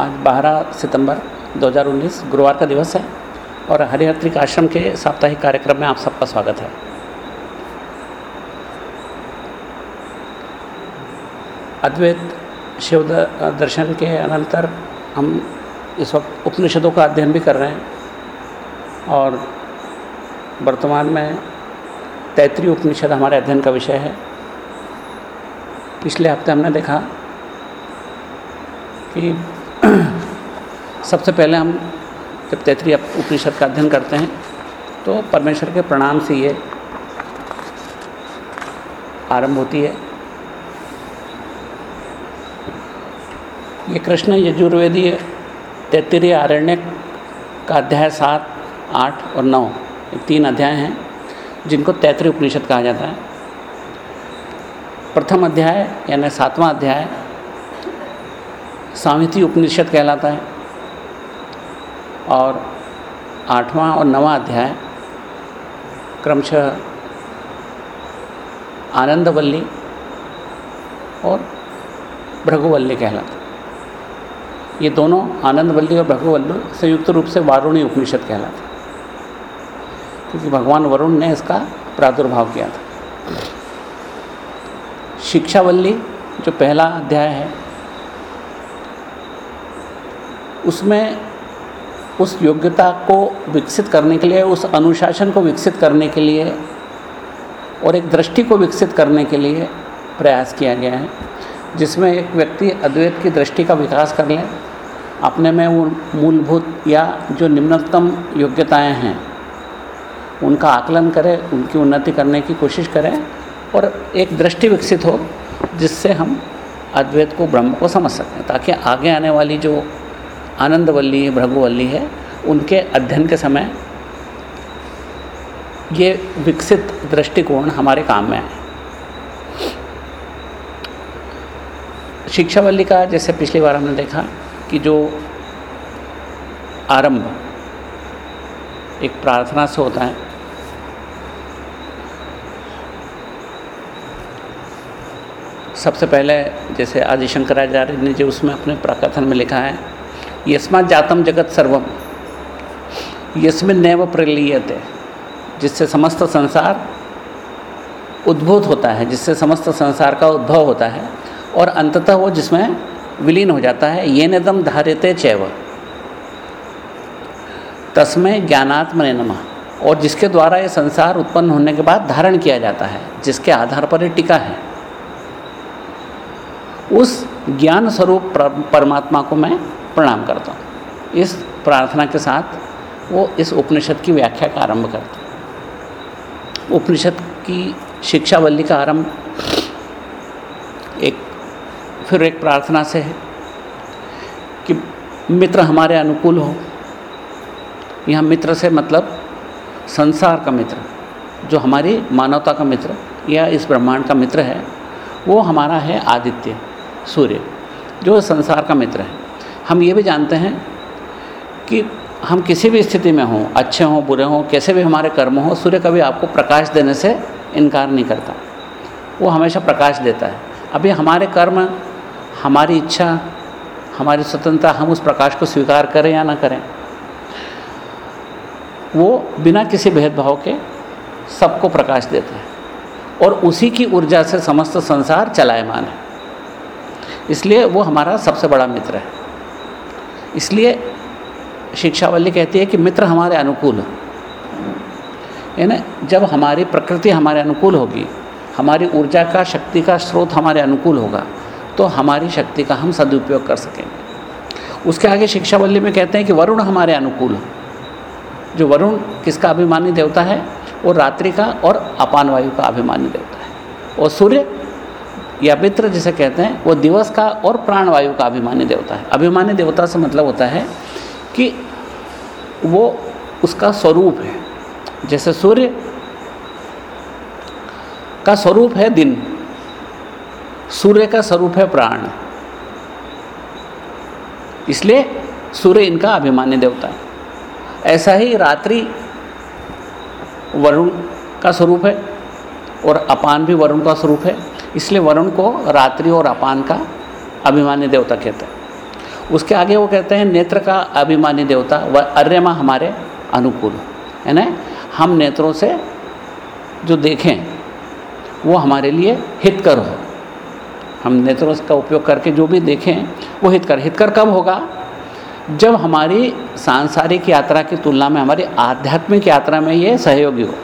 आज 12 सितंबर 2019 गुरुवार का दिवस है और हरिहत्रिक आश्रम के साप्ताहिक कार्यक्रम में आप सबका स्वागत है। अद्वैत शिव दर्शन के अनंतर हम इस वक्त उपनिषदों का अध्ययन भी कर रहे हैं और वर्तमान में तैतृय उपनिषद हमारे अध्ययन का विषय है। पिछले हफ़्ते हमने देखा कि सबसे पहले हम जब तैतृय उपनिषद का अध्ययन करते हैं। तो परमेश्वर के प्रणाम से ये आरंभ होती है। ये कृष्ण यजुर्वेदीय तैतरीय आरण्य का अध्याय सात, आठ और नौ तीन अध्याय हैं, जिनको तैतृय उपनिषद कहा जाता है। प्रथम अध्याय यानी सातवां अध्याय सामिति उपनिषद कहलाता है। और आठवां और नवा अध्याय क्रमशः आनंदवल्ली और भृगुवल्ली कहलाता ये दोनों आनंदवल्ली और भगवल्लु संयुक्त रूप से वारुणी उपनिषद कहलाते क्योंकि भगवान वरुण ने इसका प्रादुर्भाव किया था। शिक्षावल्ली जो पहला अध्याय है, उसमें उस योग्यता को विकसित करने के लिए, उस अनुशासन को विकसित करने के लिए और एक दृष्टि को विकसित करने के लिए प्रयास किया गया है, जिसमें एक व्यक्ति अद्वैत की दृष्टि का विकास कर ले। अपने में वो मूलभूत या जो निम्नतम योग्यताएँ हैं, उनका आकलन करें, उनकी उन्नति करने की कोशिश करें और एक दृष्टि विकसित हो, जिससे हम अद्वैत को ब्रह्म को समझ सकें, ताकि आगे आने वाली जो आनंदवल्ली भृगुवल्ली है, उनके अध्ययन के समय ये विकसित दृष्टिकोण हमारे काम में आए। शिक्षावल्ली का जैसे पिछली बार हमने देखा कि जो आरंभ, एक प्रार्थना से होता है, सबसे पहले जैसे आदि शंकराचार्य ने जो उसमें अपने प्रकथन में लिखा है यस्मा जातम जगत सर्वम यस्मिन नैव प्रलीयते, जिससे समस्त संसार उद्भूत होता है, जिससे समस्त संसार का उद्भव होता है, और अंततः वो जिसमें विलीन हो जाता है ये नदम धार्यते चैव। तस्मय ज्ञानात्मने नमः। और जिसके द्वारा ये संसार उत्पन्न होने के बाद धारण किया जाता है, जिसके आधार पर ये टिका है। उस ज्ञान स्वरूप परमात्मा को मैं प्रणाम करता हूँ। इस प्रार्थना के साथ वो इस उपनिषद की व्याख्या का आरंभ करते उपनिषद की शिक्षावल्ली का आरंभ एक, फिर एक प्रार्थना से है कि मित्र हमारे अनुकूल हो। यहाँ मित्र से मतलब संसार का मित्र, जो हमारी मानवता का मित्र या इस ब्रह्मांड का मित्र है, वो हमारा है आदित्य, सूर्य, जो संसार का मित्र है। हम ये भी जानते हैं कि हम किसी भी स्थिति में हों, अच्छे हों, बुरे हों, कैसे भी हमारे कर्म हों, सूर्य कभी आपको प्रकाश देने से इनकार नहीं करता। वो हमेशा प्रकाश देता है। अभी हमारे कर्म, हमारी इच्छा, हमारी स्वतंत्रता हम उस प्रकाश को स्वीकार करें या ना करें, वो बिना किसी भेदभाव के सबको प्रकाश देता है। और उसी की ऊर्जा से समस्त संसार चलायमान है। इसलिए वो हमारा सबसे बड़ा मित्र है। इसलिए शिक्षावल्ली कहती है कि मित्र हमारे अनुकूल है। ना? जब हमारी प्रकृति हमारे अनुकूल होगी, हमारी ऊर्जा का, शक्ति का स्रोत हमारे अनुकूल होगा तो हमारी शक्ति का हम सदुपयोग कर सकेंगे। उसके आगे शिक्षावल्ली में कहते हैं कि वरुण हमारे अनुकूल जो वरुण किसका अभिमानी देवता है? वो रात्रि का और अपान वायु का अभिमानी देवता है। और सूर्य या मित्र जिसे कहते हैं, वो दिवस का और प्राण वायु का अभिमानी देवता है। अभिमानी देवता से मतलब होता है कि वो उसका स्वरूप है। जैसे सूर्य का स्वरूप है दिन, सूर्य का स्वरूप है प्राण। इसलिए सूर्य इनका अभिमान्य देवता है। ऐसा ही रात्रि वरुण का स्वरूप है। और अपान भी वरुण का स्वरूप है। इसलिए वरुण को रात्रि और अपान का अभिमान्य देवता कहते हैं। उसके आगे वो कहते हैं, नेत्र का अभिमानी देवता व अर्यमा हमारे अनुकूल है ना? हम नेत्रों से जो देखें, वो हमारे लिए हितकर हो। हम नेत्रों का उपयोग करके जो भी देखें, वो हितकर। हितकर कब होगा? जब हमारी सांसारिक यात्रा की तुलना में, हमारी आध्यात्मिक यात्रा में ये सहयोगी हो।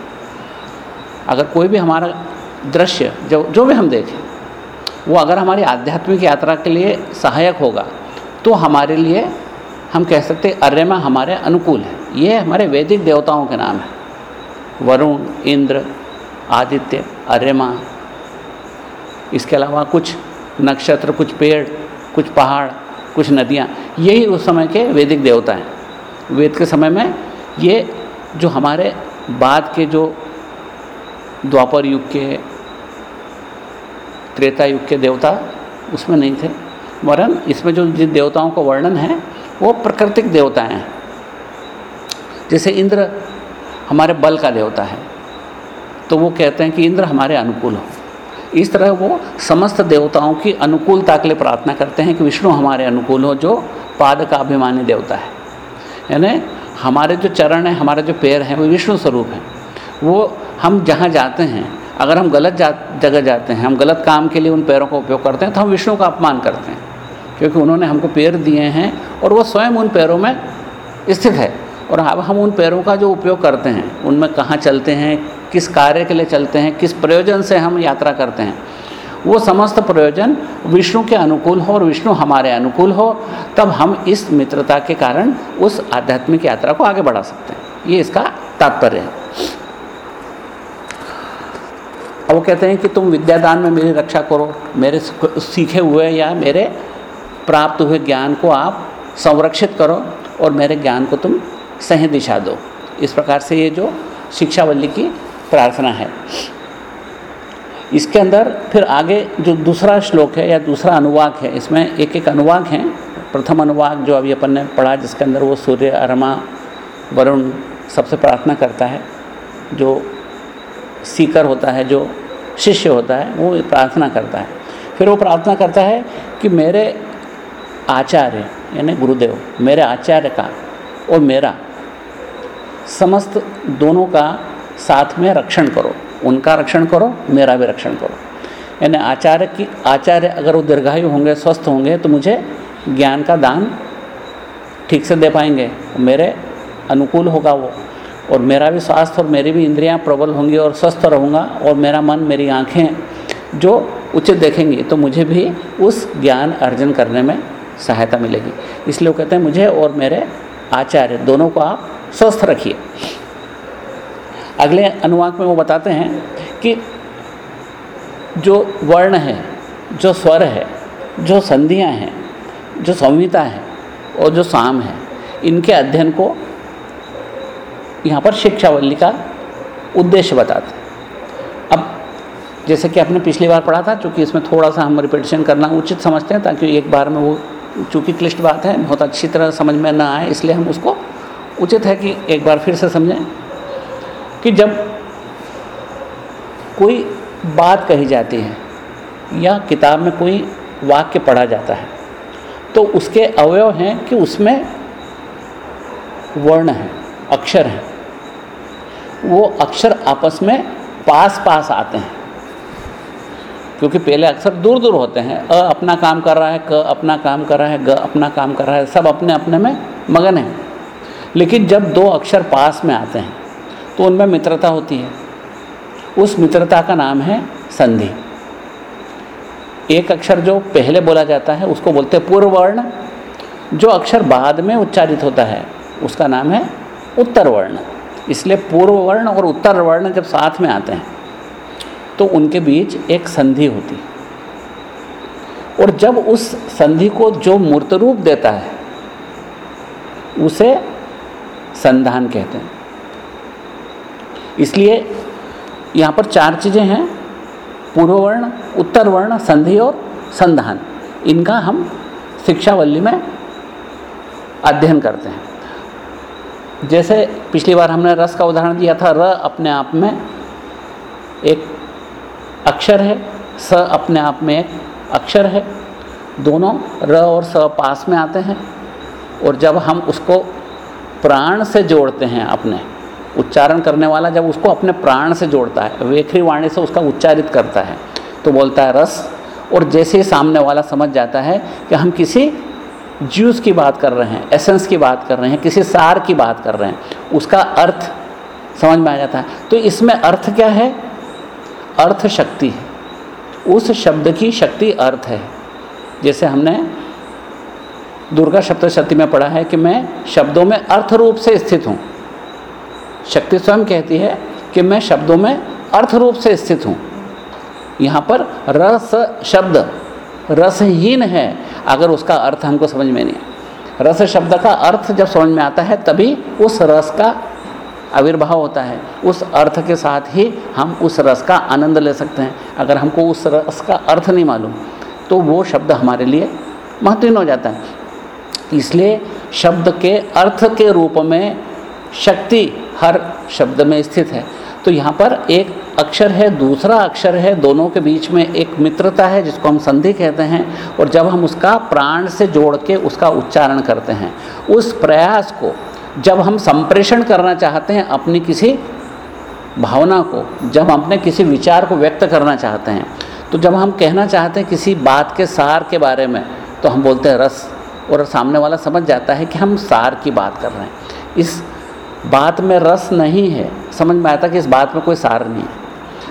अगर कोई भी हमारा दृश्य, जो जो भी हम देखें, वो अगर हमारी आध्यात्मिक यात्रा के लिए सहायक होगा तो हमारे लिए, हम कह सकते अर्यमा हमारे अनुकूल है। ये हमारे वैदिक देवताओं के नाम है। वरुण, इंद्र, आदित्य, अर्यमा, इसके अलावा कुछ नक्षत्र, कुछ पेड़, कुछ पहाड़, कुछ नदियाँ, यही उस समय के वैदिक देवता हैं। वेद के समय में ये जो हमारे बाद के जो द्वापर युग के त्रेता युग के देवता उसमें नहीं थे। वरन इसमें जो जिन देवताओं का वर्णन है, वो प्राकृतिक देवता हैं। जैसे इंद्र हमारे बल का देवता है तो वो कहते हैं कि इंद्र हमारे अनुकूल हो। इस तरह वो समस्त देवताओं की अनुकूलता के लिए प्रार्थना करते हैं कि विष्णु हमारे अनुकूल हो, जो पाद का अभिमानी देवता है। यानी हमारे जो चरण हैं, हमारे जो पैर हैं, वो विष्णु स्वरूप हैं। वो हम जहाँ जाते हैं, अगर हम गलत जा, जगह जाते हैं, हम गलत काम के लिए उन पैरों का उपयोग करते हैं तो हम विष्णु का अपमान करते हैं, क्योंकि उन्होंने हमको पैर दिए हैं और वो स्वयं उन पैरों में स्थित है। और अब हम उन पैरों का जो उपयोग करते हैं, उनमें कहाँ चलते हैं, किस कार्य के लिए चलते हैं, किस प्रयोजन से हम यात्रा करते हैं, वो समस्त प्रयोजन विष्णु के अनुकूल हो और विष्णु हमारे अनुकूल हो, तब हम इस मित्रता के कारण उस आध्यात्मिक यात्रा को आगे बढ़ा सकते हैं। ये इसका तात्पर्य है। अब वो कहते हैं कि तुम विद्यादान में मेरी रक्षा करो, मेरे सीखे हुए या मेरे प्राप्त हुए ज्ञान को आप संरक्षित करो और मेरे ज्ञान को तुम सही दिशा दो। इस प्रकार से ये जो शिक्षावल्ली की प्रार्थना है। इसके अंदर फिर आगे जो दूसरा श्लोक है या दूसरा अनुवाक है, इसमें एक एक अनुवाक हैं। प्रथम अनुवाक जो अभी अपन ने पढ़ा, जिसके अंदर वो सूर्य, अरमा, वरुण सबसे प्रार्थना करता है, जो सीकर होता है, जो शिष्य होता है, वो प्रार्थना करता है। फिर वो प्रार्थना करता है कि मेरे आचार्य, यानी गुरुदेव, मेरे आचार्य का और मेरा समस्त दोनों का साथ में रक्षण करो। उनका रक्षण करो, मेरा भी रक्षण करो। यानी आचार्य की, आचार्य अगर वो दीर्घायु होंगे, स्वस्थ होंगे तो मुझे ज्ञान का दान ठीक से दे पाएँगे। मेरे अनुकूल होगा वो। और मेरा भी स्वास्थ्य और मेरी भी इंद्रियाँ प्रबल होंगी और स्वस्थ रहूँगा और मेरा मन, मेरी आँखें जो उचित देखेंगी तो मुझे भी उस ज्ञान अर्जन करने में सहायता मिलेगी। इसलिए वो कहते हैं, मुझे और मेरे आचार्य, दोनों को आप स्वस्थ रखिए। अगले अनुवाक में वो बताते हैं कि जो वर्ण है, जो स्वर है, जो संधियाँ हैं, जो संहिता है और जो साम है, इनके अध्ययन को यहाँ पर शिक्षावल्ली का उद्देश्य बताते हैं। अब जैसे कि आपने पिछली बार पढ़ा था, चूँकि इसमें थोड़ा सा हम रिपीटेशन करना उचित समझते हैं, ताकि एक बार में वो, चूँकि क्लिष्ट बात है, बहुत अच्छी तरह समझ में ना आए, इसलिए हम उसको उचित है कि एक बार फिर से समझें कि जब कोई बात कही जाती है या किताब में कोई वाक्य पढ़ा जाता है तो उसके अवयव हैं कि उसमें वर्ण हैं, अक्षर है। वो अक्षर आपस में पास पास आते हैं। क्योंकि पहले अक्षर दूर दूर होते हैं। अ अपना काम कर रहा है, क अपना काम कर रहा है, ग अपना काम कर रहा है, सब अपने अपने में मगन है। लेकिन जब दो अक्षर पास में आते हैं तो उनमें मित्रता होती है। उस मित्रता का नाम है संधि। एक अक्षर जो पहले बोला जाता है, उसको बोलते हैं पूर्व वर्ण जो अक्षर बाद में उच्चारित होता है, उसका नाम है उत्तर वर्ण इसलिए पूर्व वर्ण और उत्तर वर्ण जब साथ में आते हैं तो उनके बीच एक संधि होती और जब उस संधि को जो मूर्त रूप देता है, उसे संधान कहते हैं। इसलिए यहाँ पर चार चीज़ें हैं, पूर्व वर्ण, उत्तर वर्ण, संधि और संधान। इनका हम शिक्षावल्ली में अध्ययन करते हैं। जैसे पिछली बार हमने रस का उदाहरण दिया था, र अपने आप में एक अक्षर है, स अपने आप में एक अक्षर है। दोनों र और स पास में आते हैं और जब हम उसको प्राण से जोड़ते हैं अपने, उच्चारण करने वाला जब उसको अपने प्राण से जोड़ता है, वेखरी वाणी से उसका उच्चारित करता है तो बोलता है रस। और जैसे ही सामने वाला समझ जाता है कि हम किसी ज्यूस की बात कर रहे हैं, एसेंस की बात कर रहे हैं, किसी सार की बात कर रहे हैं, उसका अर्थ समझ में आ जाता है। तो इसमें अर्थ क्या है? अर्थ शक्ति है। उस शब्द की शक्ति अर्थ है। जैसे हमने दुर्गा सप्तशती में पढ़ा है कि मैं शब्दों में अर्थ रूप से स्थित हूँ। शक्ति स्वयं कहती है कि मैं शब्दों में अर्थ रूप से स्थित हूँ। यहाँ पर रस शब्द रसहीन है। अगर उसका अर्थ हमको समझ में नहीं रस शब्द का अर्थ जब समझ में आता है, तभी उस रस का आविर्भाव होता है। उस अर्थ के साथ ही हम उस रस का आनंद ले सकते हैं। अगर हमको उस रस का अर्थ नहीं मालूम तो वो शब्द हमारे लिए महत्वहीन हो जाता है। इसलिए शब्द के अर्थ के रूप में शक्ति हर शब्द में स्थित है। तो यहाँ पर एक अक्षर है, दूसरा अक्षर है, दोनों के बीच में एक मित्रता है जिसको हम संधि कहते हैं और जब हम उसका प्राण से जोड़ के उसका उच्चारण करते हैं, उस प्रयास को जब हम संप्रेषण करना चाहते हैं अपनी किसी भावना को, जब अपने किसी विचार को व्यक्त करना चाहते हैं तो जब हम कहना चाहते हैं किसी बात के सार के बारे में तो हम बोलते हैं रस और सामने वाला समझ जाता है कि हम सार की बात कर रहे हैं। इस बात में रस नहीं है समझ में आता कि इस बात में कोई सार नहीं है।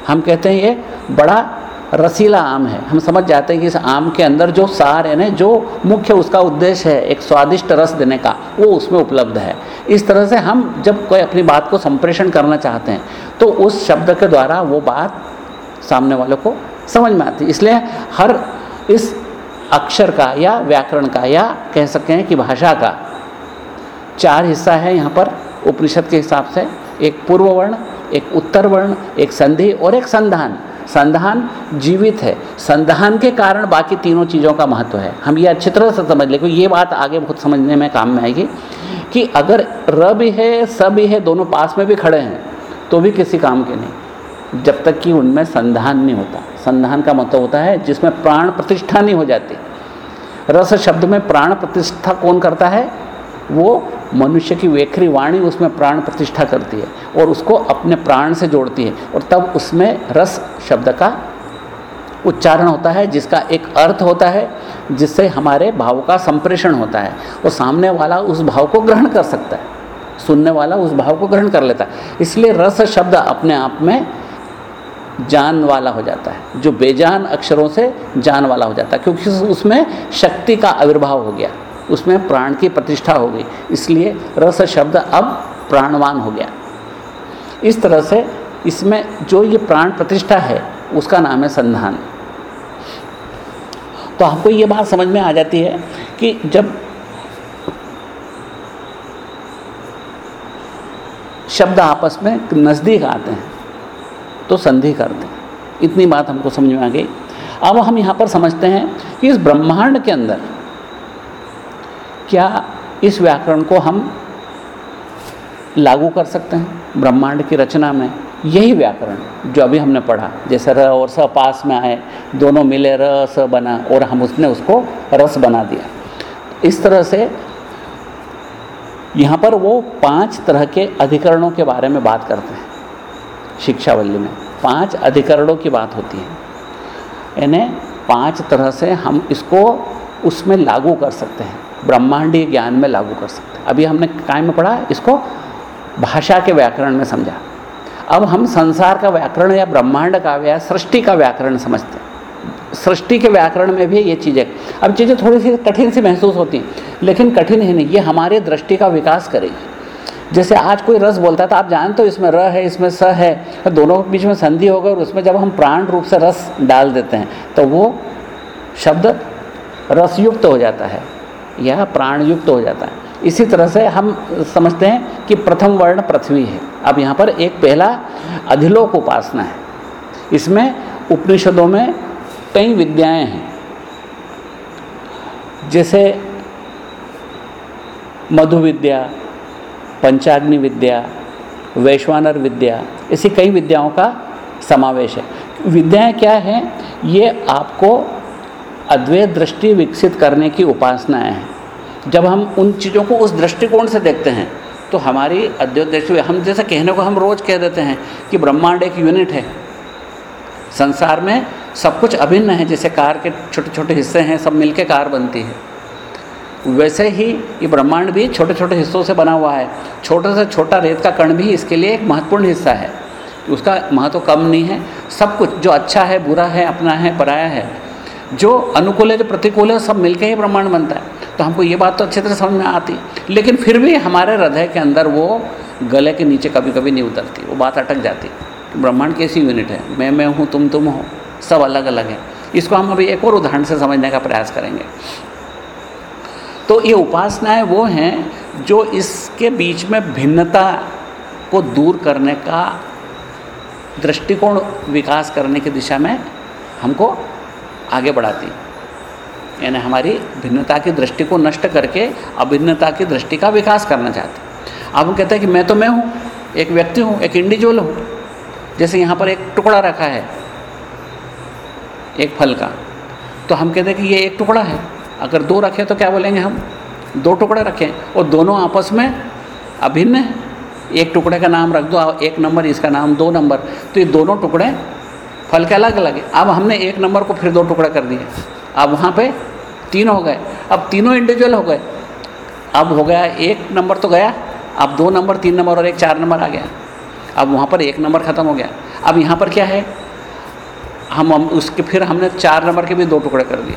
हम कहते हैं ये बड़ा रसीला आम है। हम समझ जाते हैं कि इस आम के अंदर जो सार है ना, जो मुख्य उसका उद्देश्य है, एक स्वादिष्ट रस देने का, वो उसमें उपलब्ध है। इस तरह से हम जब कोई अपनी बात को संप्रेषण करना चाहते हैं तो उस शब्द के द्वारा वो बात सामने वालों को समझ में आती इसलिए हर इस अक्षर का या व्याकरण का या कह सकते हैं कि भाषा का चार हिस्सा है यहाँ पर, उपनिषद के हिसाब से एक पूर्व वर्ण एक उत्तर वर्ण एक संधि और एक संधान। संधान जीवित है। संधान के कारण बाकी तीनों चीज़ों का महत्व है। हम ये अच्छी तरह से समझ लें, क्योंकि ये बात आगे बहुत समझने में काम में आएगी कि अगर र भी है स भी है, दोनों पास में भी खड़े हैं तो भी किसी काम के नहीं। जब तक कि उनमें संधान नहीं होता। संधान का मतलब होता है जिसमें प्राण प्रतिष्ठा नहीं हो जाती। रस शब्द में प्राण प्रतिष्ठा कौन करता है? वो मनुष्य की वेखरी वाणी उसमें प्राण प्रतिष्ठा करती है और उसको अपने प्राण से जोड़ती है और तब उसमें रस शब्द का उच्चारण होता है, जिसका एक अर्थ होता है, जिससे हमारे भाव का संप्रेषण होता है। और सामने वाला उस भाव को ग्रहण कर सकता है, सुनने वाला उस भाव को ग्रहण कर लेता है। इसलिए रस शब्द अपने आप में जान वाला हो जाता है, जो बेजान अक्षरों से जान वाला हो जाता है, क्योंकि उसमें शक्ति का आविर्भाव हो गया। उसमें प्राण की प्रतिष्ठा हो गई। इसलिए रस शब्द अब प्राणवान हो गया। इस तरह से इसमें जो ये प्राण प्रतिष्ठा है, उसका नाम है संधान। तो आपको ये बात समझ में आ जाती है कि जब शब्द आपस में नज़दीक आते हैं तो संधि करते हैं। इतनी बात हमको समझ में आ गई। अब हम यहाँ पर समझते हैं कि इस ब्रह्मांड के अंदर क्या इस व्याकरण को हम लागू कर सकते हैं? ब्रह्मांड की रचना में यही व्याकरण जो अभी हमने पढ़ा। जैसे र और स पास में आए, दोनों मिले र, स बना, और हम उसने उसको रस बना दिया। इस तरह से यहाँ पर वो पाँच तरह के अधिकरणों के बारे में बात करते हैं, शिक्षावल्ली में। पाँच अधिकरणों की बात होती है। यानी पाँच तरह से हम इसको उसमें लागू कर सकते हैं। ब्रह्मांडीय ज्ञान में लागू कर सकते हैं। अभी हमने काय में पढ़ा? इसको भाषा के व्याकरण में समझा। अब हम संसार का व्याकरण या ब्रह्मांड का या सृष्टि का व्याकरण समझते हैं। सृष्टि के व्याकरण में भी ये चीज़ें अब चीज़ें थोड़ी सी कठिन सी महसूस होती हैं, लेकिन कठिन है नहीं। ये हमारे दृष्टि का विकास करेगी। जैसे आज कोई रस बोलता था, आप जानते हो इसमें र है, इसमें स है तो दोनों के बीच में संधि होगा और उसमें जब हम प्राण रूप से रस डाल देते हैं तो वो शब्द रसयुक्त हो जाता है। यह प्राण युक्त हो जाता है। इसी तरह से हम समझते हैं कि प्रथम वर्ण पृथ्वी है। अब यहाँ पर एक पहला अधिलोक उपासना है। इसमें उपनिषदों में कई विद्याएँ हैं। जैसे मधु विद्या, पंचाग्नि विद्या, वैश्वानर विद्या, ऐसी कई विद्याओं का समावेश है। विद्याएँ क्या हैं? ये आपको अद्वैत दृष्टि विकसित करने की उपासनाएँ हैं। जब हम उन चीज़ों को उस दृष्टिकोण से देखते हैं तो हमारी अद्वैत दृष्टि हम जैसे कहने को हम रोज़ कह देते हैं कि ब्रह्मांड एक यूनिट है। संसार में सब कुछ अभिन्न है, जैसे कार के छोटे छोटे हिस्से हैं, सब मिलके कार बनती है। वैसे ही ये ब्रह्मांड भी छोटे छोटे हिस्सों से बना हुआ है। छोटे से छोटा रेत का कण भी इसके लिए एक महत्वपूर्ण हिस्सा है। उसका महत्व कम नहीं है। सब कुछ जो अच्छा है, बुरा है, अपना है, पराया है जो अनुकूल है, जो प्रतिकूल है, सब मिलके ही ब्रह्मांड बनता है। तो हमको ये बात तो अच्छी तरह समझ में आती। लेकिन फिर भी हमारे हृदय के अंदर वो गले के नीचे कभी कभी नहीं उतरती, वो बात अटक जाती। ब्रह्मांड कैसी यूनिट है, मैं मैं हूँ, तुम तुम हो, सब अलग अलग है। इसको हम अभी एक और उदाहरण से समझने का प्रयास करेंगे। तो ये उपासनाएँ वो हैं, जो इसके बीच में भिन्नता को दूर करने का दृष्टिकोण विकास करने की दिशा में हमको आगे बढ़ाती। यानी हमारी भिन्नता की दृष्टि को नष्ट करके अभिन्नता की दृष्टि का विकास करना चाहते। अब हम कहते हैं कि मैं तो मैं हूँ, एक व्यक्ति हूँ, एक इंडिविजुअल हूँ। जैसे यहाँ पर एक टुकड़ा रखा है, एक फल का। तो हम कहते हैं कि ये एक टुकड़ा है। अगर दो रखें तो क्या बोलेंगे हम? दो टुकड़े रखें। और दोनों आपस में अभिन्न एक टुकड़े का नाम रख दो, एक नंबर, इसका नाम दो नंबर। तो ये दोनों टुकड़े फल के अलग अलग है। अब हमने एक नंबर को फिर दो टुकड़े कर दिए। अब वहाँ पे तीन हो गए। अब तीनों इंडिविजुअल हो गए। अब हो गया, एक नंबर तो गया। अब दो नंबर, तीन नंबर और एक चार नंबर आ गया। अब वहाँ पर एक नंबर ख़त्म हो गया। अब यहाँ पर क्या है? हम हम, उसके फिर हमने चार नंबर के भी दो टुकड़े कर दिए।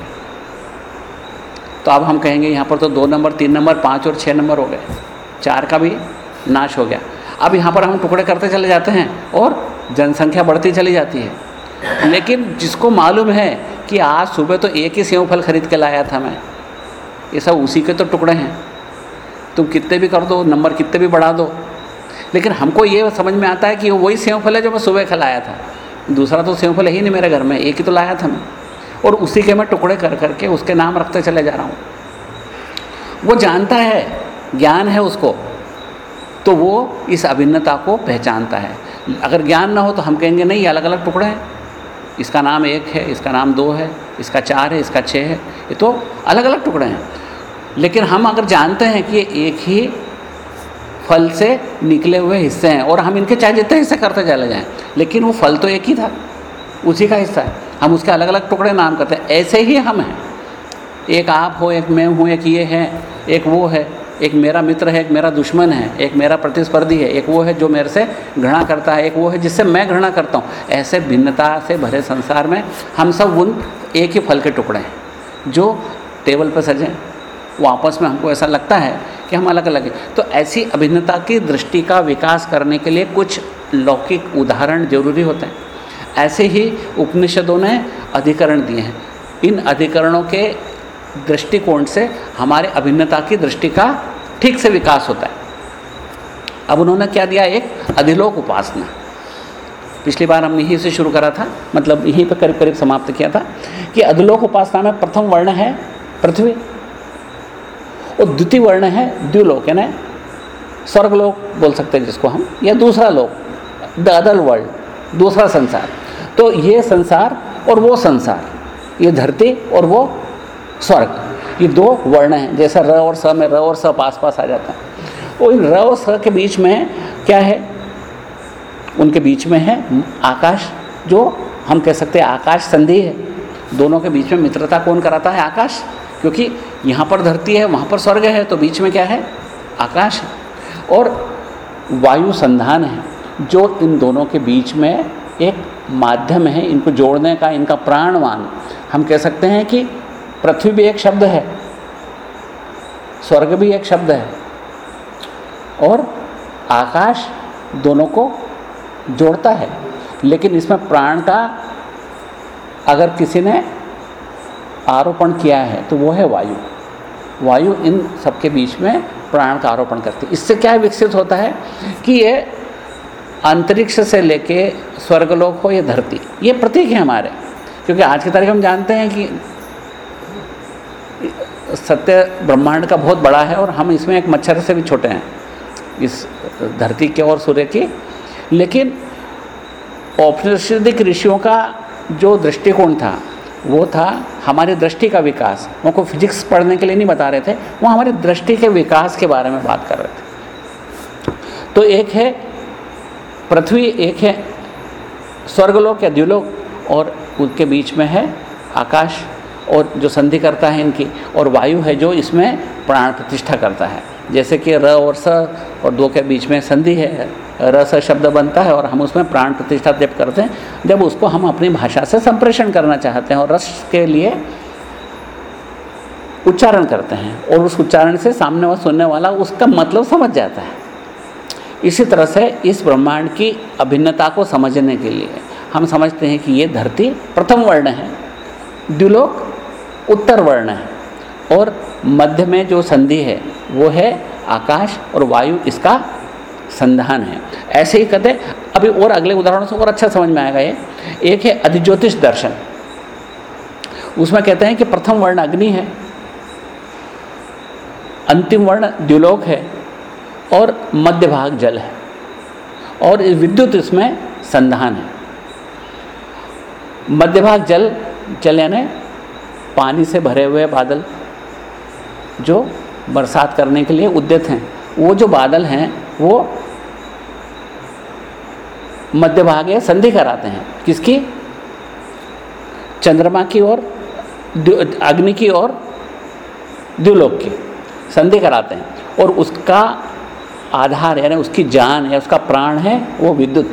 तो अब हम कहेंगे यहाँ पर तो दो नंबर, तीन नंबर, पाँच और छः नंबर हो गए। चार का भी नाश हो गया। अब यहाँ पर हम टुकड़े करते चले जाते हैं और जनसंख्या बढ़ती चली जाती है। लेकिन जिसको मालूम है कि आज सुबह तो एक ही सेव फल खरीद के लाया था मैं, ये सब उसी के तो टुकड़े हैं। तुम कितने भी कर दो, नंबर कितने भी बढ़ा दो। लेकिन हमको ये समझ में आता है कि वही सेव फल है जो मैं सुबह खिलाया था। दूसरा तो सेव फल ही नहीं मेरे घर में, एक ही तो लाया था मैं। और उसी के मैं टुकड़े कर करके उसके नाम रखते चले जा रहा हूँ। वो जानता है, ज्ञान है उसको तो वो इस अभिन्नता को पहचानता है। अगर ज्ञान ना हो तो हम कहेंगे, नहीं अलग अलग टुकड़े हैं। इसका नाम एक है, इसका नाम दो है, इसका चार है, इसका छः है, ये तो अलग अलग टुकड़े हैं। लेकिन हम अगर जानते हैं कि ये एक ही फल से निकले हुए हिस्से हैं और हम इनके चाहे जितने हिस्से करते चले जाएँ, लेकिन वो फल तो एक ही था, उसी का हिस्सा है। हम उसके अलग अलग टुकड़े नाम करते हैं। ऐसे ही हम हैं। एक आप हो, एक मैं हूँ, एक ये है, एक वो है एक मेरा मित्र है, एक मेरा दुश्मन है, एक मेरा प्रतिस्पर्धी है, एक वो है जो मेरे से घृणा करता है, एक वो है जिससे मैं घृणा करता हूँ। ऐसे भिन्नता से भरे संसार में हम सब उन एक ही फल के टुकड़े हैं, जो टेबल पर सजें। वो आपस में हमको ऐसा लगता है कि हम अलग अलग हैं। तो ऐसी अभिन्नता की दृष्टि का विकास करने के लिए कुछ लौकिक उदाहरण ज़रूरी होते हैं। ऐसे ही उपनिषदों ने अधिकरण दिए हैं। इन अधिकरणों के दृष्टिकोण से हमारे अभिन्नता की दृष्टि का ठीक से विकास होता है। अब उन्होंने क्या दिया एक? अधिलोक उपासना। पिछली बार हमने यहीं से शुरू करा था मतलब यहीं पर करीब करीब समाप्त किया था कि अधिलोक उपासना में प्रथम वर्ण है पृथ्वी, और द्वितीय वर्ण है द्व्युलोक यानी स्वर्गलोक बोल सकते हैं जिसको हम, या दूसरा लोक, द अदर वर्ल्ड, दूसरा संसार। तो ये संसार और वो संसार, ये धरती और वो स्वर्ग। ये दो वर्ण हैं, जैसा र और स में र और स पास पास आ जाता है। वो इन र और स के बीच में क्या है? उनके बीच में है आकाश, जो हम कह सकते हैं आकाश संधि है। दोनों के बीच में मित्रता कौन कराता है? आकाश। क्योंकि यहाँ पर धरती है, वहाँ पर स्वर्ग है तो बीच में क्या है? आकाश है। और वायु संधान है, जो इन दोनों के बीच में एक माध्यम है, इनको जोड़ने का, इनका प्राणवान हम कह सकते हैं कि पृथ्वी भी एक शब्द है, स्वर्ग भी एक शब्द है। और आकाश दोनों को जोड़ता है, लेकिन इसमें प्राण का अगर किसी ने आरोपण किया है तो वो है वायु। वायु इन सबके बीच में प्राण का आरोपण करती है। इससे क्या विकसित होता है कि ये अंतरिक्ष से लेके स्वर्गलोक हो या धरती, ये प्रतीक है हमारे। क्योंकि आज की तारीख हम जानते हैं कि सत्य ब्रह्मांड का बहुत बड़ा है और हम इसमें एक मच्छर से भी छोटे हैं, इस धरती के और सूर्य की। लेकिन औपनिषदिक ऋषियों का जो दृष्टिकोण था, वो था हमारी दृष्टि का विकास। वो को फिजिक्स पढ़ने के लिए नहीं बता रहे थे, वो हमारी दृष्टि के विकास के बारे में बात कर रहे थे। तो एक है पृथ्वी, एक है स्वर्गलोक या द्व्युलोक और उनके बीच में है आकाश। और जो संधि करता है इनकी, और वायु है जो इसमें प्राण प्रतिष्ठा करता है। जैसे कि र और स और दो के बीच में संधि है, र स शब्द बनता है और हम उसमें प्राण प्रतिष्ठा जब करते हैं, जब उसको हम अपनी भाषा से संप्रेषण करना चाहते हैं और रस के लिए उच्चारण करते हैं और उस उच्चारण से सामने वाला सुनने वाला उसका मतलब समझ जाता है। इसी तरह से इस ब्रह्मांड की अभिन्नता को समझने के लिए हम समझते हैं कि ये धरती प्रथम वर्ण है, द्विलोक उत्तर वर्ण है और मध्य में जो संधि है, वो है आकाश और वायु इसका संधान है। ऐसे ही कहते अभी और अगले उदाहरणों से और अच्छा समझ में आएगा ये। एक है अधिज्योतिष दर्शन। उसमें कहते हैं कि प्रथम वर्ण अग्नि है, अंतिम वर्ण द्युलोक है और मध्य भाग जल है और विद्युत इसमें संधान है। मध्य भाग जल जल यानी पानी से भरे हुए बादल जो बरसात करने के लिए उद्यत हैं, वो जो बादल हैं, वो मध्य भाग या संधि कराते हैं। किसकी? चंद्रमा की ओर अग्नि की ओर द्व्युलोक की संधि कराते हैं। और उसका आधार यानी उसकी जान या उसका प्राण है, वो विद्युत।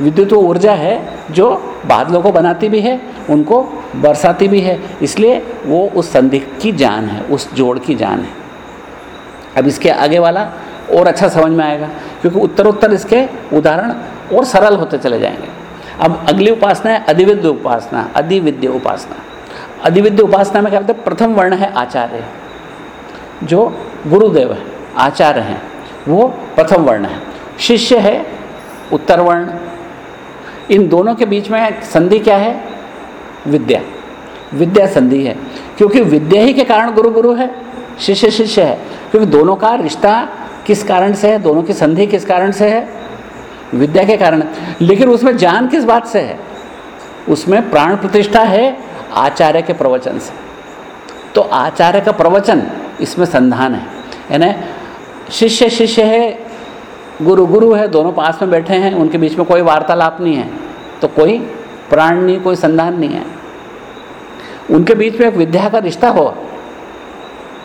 विद्युत वो ऊर्जा है जो बादलों को बनाती भी है उनको बरसाती भी है। इसलिए वो उस संधि की जान है, उस जोड़ की जान है। अब इसके आगे वाला और अच्छा समझ में आएगा, क्योंकि उत्तरोत्तर इसके उदाहरण और सरल होते चले जाएँगे। अब अगली उपासना है अधिविद्य उपासना अधिविद्य उपासना। अधिविद्य उपासना में क्या बोलते हैं? प्रथम वर्ण है आचार्य, जो गुरुदेव है, आचार्य हैं, वो प्रथम वर्ण है। शिष्य है उत्तर वर्ण। इन दोनों के बीच में संधि क्या है? विद्या। विद्या संधि है। क्योंकि विद्या ही के कारण गुरु गुरु है, शिष्य शिष्य है। क्योंकि दोनों का रिश्ता किस कारण से है, दोनों की संधि किस कारण से है? विद्या के कारण। लेकिन उसमें ज्ञान किस बात से है? उसमें प्राण प्रतिष्ठा है आचार्य के प्रवचन से। तो आचार्य का प्रवचन इसमें संधान है। यानी शिष्य शिष्य है गुरु गुरु है, दोनों पास में बैठे हैं, उनके बीच में कोई वार्तालाप नहीं है। तो कोई प्राण नहीं कोई संधान नहीं है। उनके बीच में एक विद्या का रिश्ता हो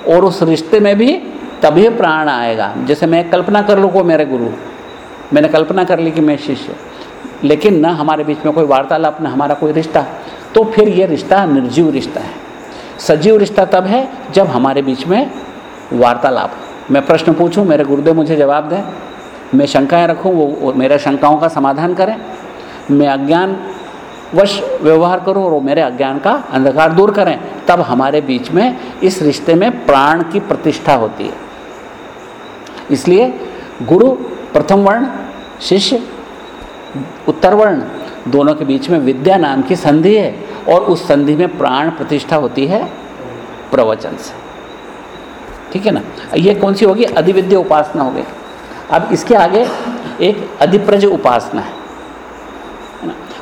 और उस रिश्ते में भी तभी प्राण आएगा। जैसे मैं कल्पना कर लूँ को मेरे गुरु मैंने कल्पना कर ली कि मैं शिष्य लेकिन न हमारे बीच में कोई वार्तालाप न हमारा कोई रिश्ता। तो फिर ये रिश्ता निर्जीव रिश्ता है। सजीव रिश्ता तब है जब हमारे बीच में वार्तालाप। मैं प्रश्न पूछूँ मेरे गुरुदेव मुझे जवाब दें? मैं शंकाएँ रखूँ वो, वो मेरे शंकाओं का समाधान करें? मैं अज्ञान वश व्यवहार करो और मेरे अज्ञान का अंधकार दूर करें। तब हमारे बीच में इस रिश्ते में प्राण की प्रतिष्ठा होती है। इसलिए गुरु, प्रथम वर्ण, शिष्य, उत्तर वर्ण, दोनों के बीच में विद्या नाम की संधि है और उस संधि में प्राण प्रतिष्ठा होती है प्रवचन से। ठीक है ना? ये कौन सी होगी? अधिविद्य उपासना हो गई अब इसके आगे एक अधिप्रज उपासना है।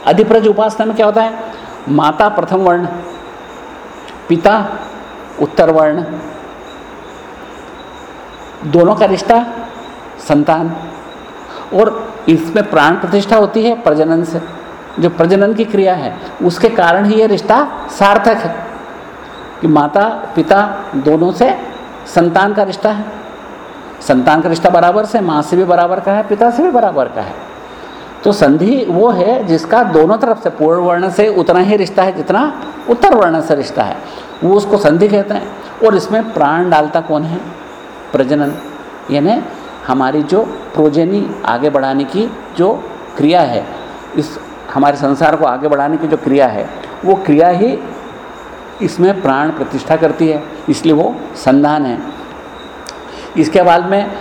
अधिप्रज उपासना में क्या होता है? माता प्रथम वर्ण, पिता उत्तर वर्ण, दोनों का रिश्ता संतान। और इसमें प्राण प्रतिष्ठा होती है प्रजनन से। जो प्रजनन की क्रिया है, उसके कारण ही ये रिश्ता सार्थक है कि माता, पिता दोनों से संतान का रिश्ता है। संतान का रिश्ता बराबर से, माँ से भी बराबर का है, पिता से भी बराबर का है। तो संधि वो है जिसका दोनों तरफ़ से पूर्व वर्ण से उतना ही रिश्ता है जितना उत्तर वर्ण से रिश्ता है। वो उसको संधि कहते हैं। और इसमें प्राण डालता कौन है? प्रजनन। यानी हमारी जो प्रोजेनी आगे बढ़ाने की जो क्रिया है, इस हमारे संसार को आगे बढ़ाने की जो क्रिया है, वो क्रिया ही इसमें प्राण प्रतिष्ठा करती है। इसलिए वो संधान है। इसके बाद में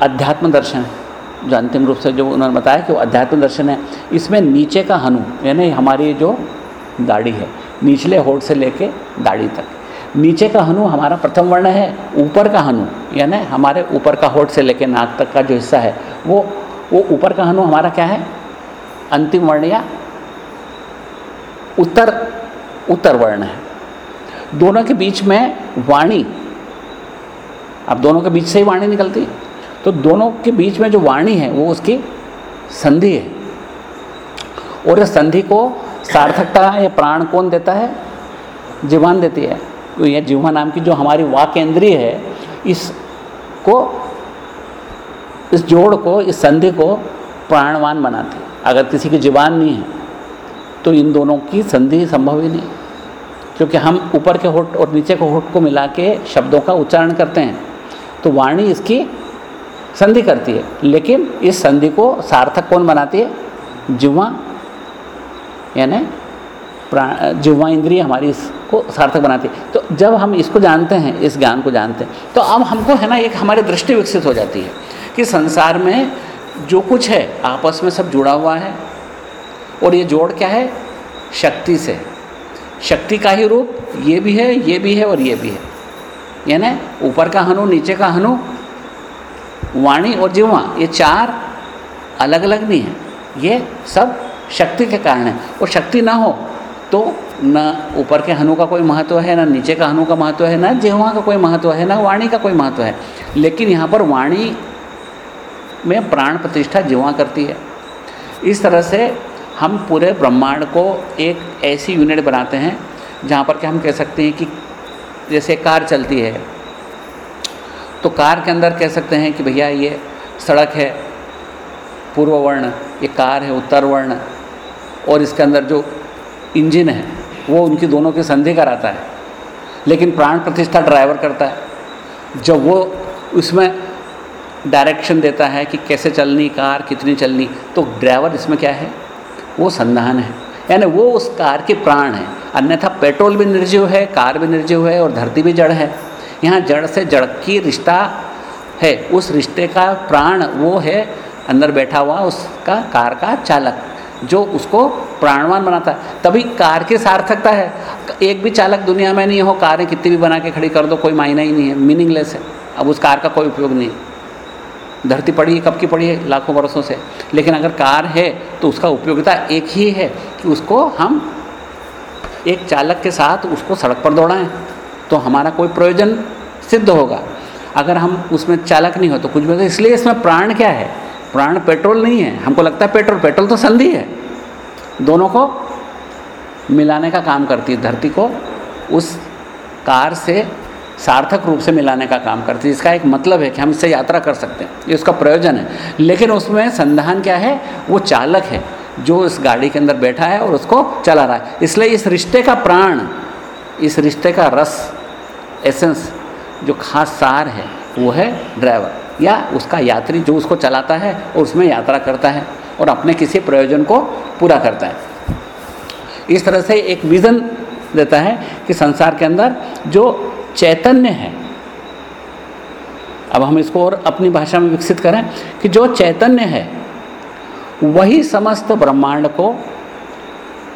अध्यात्म दर्शन। है जो अंतिम रूप से जो उन्होंने बताया कि वो अध्यात्म दर्शन है। इसमें नीचे का हनु, यानी हमारी जो दाढ़ी है, निचले होठ से लेके दाढ़ी तक। नीचे का हनु हमारा प्रथम वर्ण है, ऊपर का हनु, यानी हमारे ऊपर का होठ से लेके नाक तक का जो हिस्सा है, वो वो ऊपर का हनु हमारा क्या है? अंतिम वर्ण या उत्तर उत्तर वर्ण है। दोनों के बीच में वाणी अब दोनों के बीच से ही वाणी निकलती है। तो दोनों के बीच में जो वाणी है, वो उसकी संधि है। और इस संधि को सार्थकता या प्राण कौन देता है? जीवान देती है। तो यह जीवा नाम की जो हमारी वाक इंद्रिय है, इसको, इस जोड़ को, इस संधि को प्राणवान बनाती है। अगर किसी की जीवान नहीं है तो इन दोनों की संधि संभव ही नहीं। क्योंकि हम ऊपर के होठ और नीचे के होठ को मिला के शब्दों का उच्चारण करते हैं तो वाणी इसकी संधि करती है। लेकिन इस संधि को सार्थक कौन बनाती है? जिह्वा, यानी जिह्वा इंद्रिय हमारी इसको सार्थक बनाती है। तो जब हम इसको जानते हैं, इस ज्ञान को जानते हैं तो अब हमको, है ना, एक हमारी दृष्टि विकसित हो जाती है कि संसार में जो कुछ है, आपस में सब जुड़ा हुआ है। और ये जोड़ क्या है? शक्ति से। शक्ति का ही रूप ये भी है, ये भी है और ये भी है। यानी ऊपर का हनु, नीचे का हनु वाणी और जीवा ये चार अलग अलग नहीं है। ये सब शक्ति के कारण है। और शक्ति ना हो तो न ऊपर के हनु का कोई महत्व है, ना नीचे का हनु का महत्व है, ना जिह्वा का कोई महत्व है, ना वाणी का कोई महत्व है। लेकिन यहाँ पर वाणी में प्राण प्रतिष्ठा जिह्वा करती है। इस तरह से हम पूरे ब्रह्मांड को एक ऐसी यूनिट बनाते हैं, जहाँ पर कि हम कह सकते हैं कि जैसे कार चलती है तो कार के अंदर कह सकते हैं कि भैया ये सड़क है, पूर्व वर्ण, ये कार है, उत्तर वर्ण, और इसके अंदर जो इंजन है, वो उनकी दोनों की संधि कराता है। लेकिन प्राण प्रतिष्ठा ड्राइवर करता है। जब वो उसमें डायरेक्शन देता है कि कैसे चलनी कार, कितनी चलनी तो ड्राइवर इसमें क्या है? वो संधान है। यानी वो उस कार के प्राण है। अन्यथा पेट्रोल भी निर्जीव है, कार भी निर्जीव है, और धरती भी जड़ है। यहाँ जड़ से जड़ की रिश्ता है, उस रिश्ते का प्राण वो है, अंदर बैठा हुआ उसका कार का चालक, जो उसको प्राणवान बनाता है। तभी कार की सार्थकता है। एक भी चालक दुनिया में नहीं हो, कारें कितनी भी बना के खड़ी कर दो, कोई मायना ही नहीं है मीनिंगलेस है। अब उस कार का कोई उपयोग नहीं धरती पड़ी है, कब की पड़ी है? लाखों वर्षों से। लेकिन अगर कार है तो उसका उपयोगिता एक ही है कि उसको हम एक चालक के साथ उसको सड़क पर दौड़ाएँ। तो हमारा कोई प्रयोजन सिद्ध होगा। अगर हम उसमें चालक नहीं हो तो कुछ भी इसलिए इसमें प्राण क्या है? प्राण पेट्रोल नहीं है। हमको लगता है पेट्रोल पेट्रोल तो संधि है। दोनों को मिलाने का काम करती है। धरती को उस कार से सार्थक रूप से मिलाने का काम करती है। इसका एक मतलब है कि हम इससे यात्रा कर सकते हैं। ये उसका प्रयोजन है। लेकिन उसमें संधान क्या है? वो चालक है, जो इस गाड़ी के अंदर बैठा है और उसको चला रहा है। इसलिए इस रिश्ते का प्राण, इस रिश्ते का रस एसेंस, जो खास सार है, वो है ड्राइवर। या उसका यात्री जो उसको चलाता है और उसमें यात्रा करता है और अपने किसी प्रयोजन को पूरा करता है। इस तरह से एक विज़न देता है कि संसार के अंदर जो चैतन्य है, अब हम इसको और अपनी भाषा में विकसित करें कि जो चैतन्य है, वही समस्त ब्रह्मांड को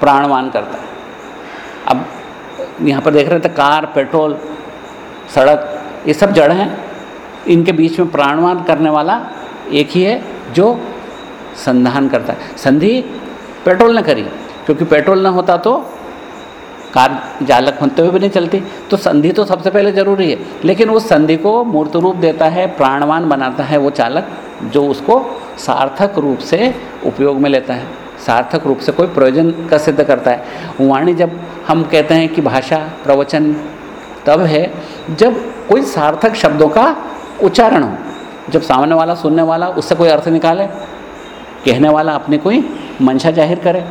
प्राणवान करता है। अब यहाँ पर देख रहे थे कार, पेट्रोल सड़क, ये सब जड़ हैं। इनके बीच में प्राणवान करने वाला एक ही है जो संधान करता है। संधि पेट्रोल ने करी, क्योंकि पेट्रोल ना होता तो कार जालक होते हुए भी नहीं चलती। तो संधि तो सबसे पहले ज़रूरी है, लेकिन उस संधि को मूर्त रूप देता है, प्राणवान बनाता है वो चालक, जो उसको सार्थक रूप से उपयोग में लेता है। सार्थक रूप से कोई प्रयोजन का सिद्ध करता है। वाणी जब हम कहते हैं कि भाषा प्रवचन तब है जब कोई सार्थक शब्दों का उच्चारण हो, जब सामने वाला, सुनने वाला, उससे कोई अर्थ निकाले, कहने वाला अपनी कोई मंशा ज़ाहिर करे,